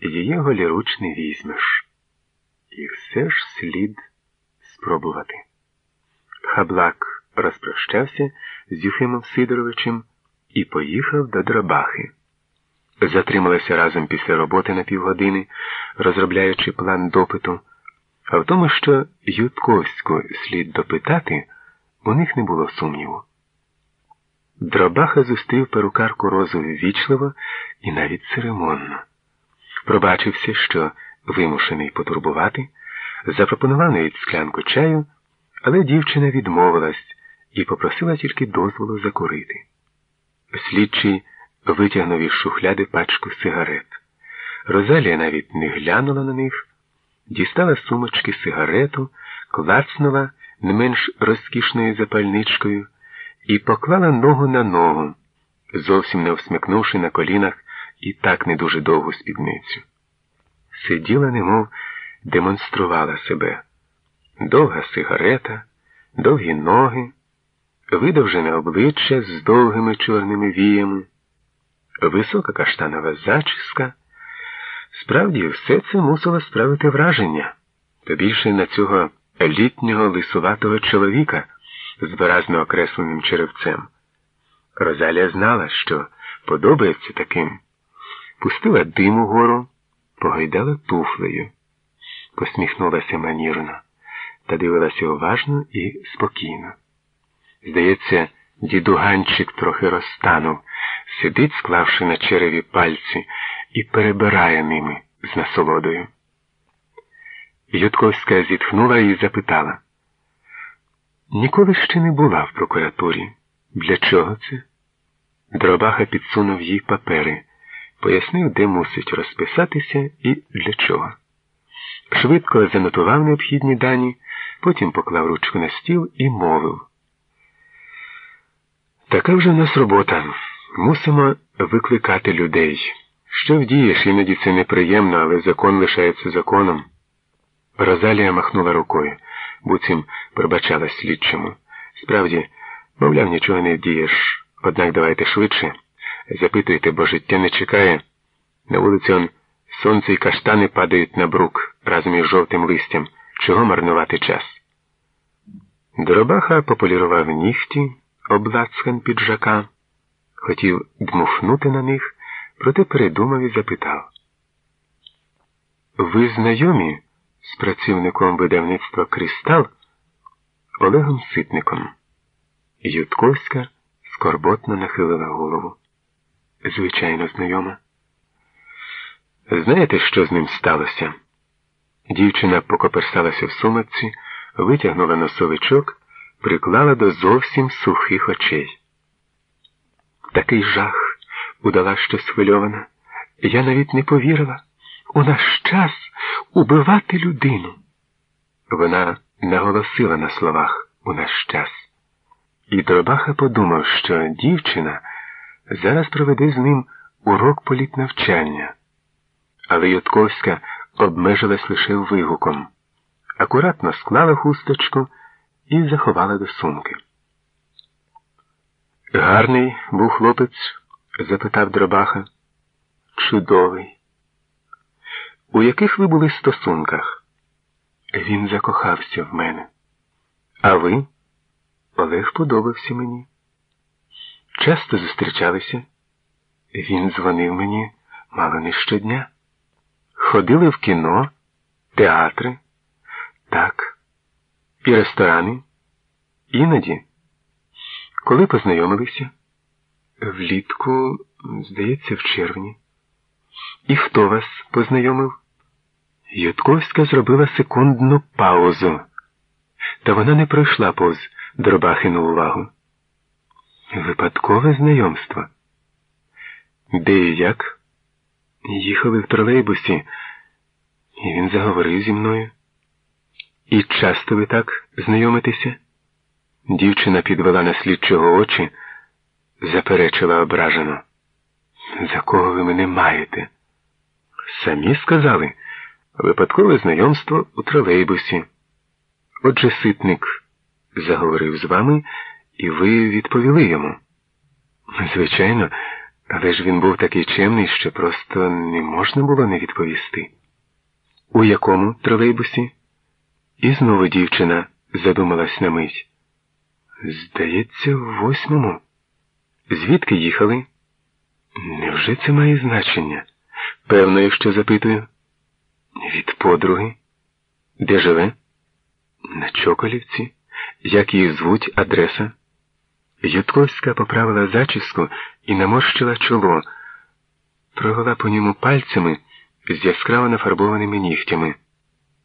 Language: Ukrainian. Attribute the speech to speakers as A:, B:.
A: її голіруч не візьмеш. І все ж слід спробувати. Хаблак розпрощався з Юхимом Сидоровичем і поїхав до Драбахи. Затрималися разом після роботи на півгодини, розробляючи план допиту, а в тому, що Ютковську слід допитати, у них не було сумніву. Дробаха зустрів перукарку розу ввічливо і навіть церемонно. Пробачився, що вимушений потурбувати, запропонував навіть склянку чаю, але дівчина відмовилась і попросила тільки дозволу закурити. Слідчий витягнув із шухляди пачку сигарет. Розалія навіть не глянула на них, дістала сумочки сигарету, клацнула не менш розкішною запальничкою і поклала ногу на ногу, зовсім не всмикнувши на колінах і так не дуже довгу спідницю. Сиділа, немов демонструвала себе. Довга сигарета, довгі ноги, видовжене обличчя з довгими чорними віями, висока каштанова зачіска. Справді, все це мусило справити враження, то більше на цього літнього лисуватого чоловіка з виразно окресленим черевцем. Розалія знала, що подобається таким. Пустила дим угору, погойдала туфлею, посміхнулася манірно та дивилася уважно і спокійно. Здається, дідуганчик трохи розтанув, сидить, склавши на череві пальці, і перебирає ними з насолодою. Ютковська зітхнула і запитала. Ніколи ще не була в прокуратурі. Для чого це? Дробаха підсунув їй папери, пояснив, де мусить розписатися і для чого. Швидко занотував необхідні дані, потім поклав ручку на стіл і мовив. Така вже в нас робота. Мусимо викликати людей. Що вдієш, іноді це неприємно, але закон лишається законом. Розалія махнула рукою, буцім пробачалась слідчому. Справді, мовляв, нічого не вдієш. Однак давайте швидше. Запитуйте, бо життя не чекає. На вулиці он сонце і каштани падають на брук разом із жовтим листям. Чого марнувати час? Доробаха пополірував нігті, облацкан піджака, хотів дмухнути на них, проте передумав і запитав. Ви знайомі з працівником видавництва Кристал Олегом Ситником? Ютковська скорботно нахилила голову. Звичайно, знайома. Знаєте, що з ним сталося? Дівчина покоперсалася в сумочці, витягнула носовичок, приклала до зовсім сухих очей. Такий жах, удала щось схвильована. Я навіть не повірила. У наш час убивати людину. Вона наголосила на словах у наш час. І Дробаха подумав, що дівчина зараз проведе з ним урок політнавчання. Але Ютковська обмежилась лише вигуком, акуратно склала хусточку і заховала до сумки. Гарний був хлопець? запитав Дробаха. Чудовий. У яких ви були стосунках? Він закохався в мене. А ви? Олег подобався мені. Часто зустрічалися. Він дзвонив мені мало не щодня. Ходили в кіно, театри, так, і ресторани. Іноді. Коли познайомилися? Влітку, здається, в червні. І хто вас познайомив? Ютковська зробила секундну паузу, та вона не пройшла повз Дробахину увагу. Випадкове знайомство. Де і як? Їхали в тролейбусі, і він заговорив зі мною. І часто ви так знайомитеся? Дівчина підвела на слідчого очі, заперечила ображено. За кого ви мене маєте? Самі сказали випадкове знайомство у тролейбусі. Отже, ситник заговорив з вами, і ви відповіли йому. Звичайно, Але ж він був такий чемний, що просто не можна було не відповісти. У якому тролейбусі? І знову дівчина задумалась на мить. Здається, в восьмому. Звідки їхали? Невже це має значення? Певно, якщо запитую. Від подруги? Де живе? На Чоколівці? Як її звуть адреса? Ютковська поправила зачіску і наморщила чоло, провела по ньому пальцями з яскраво нафарбованими нігтями.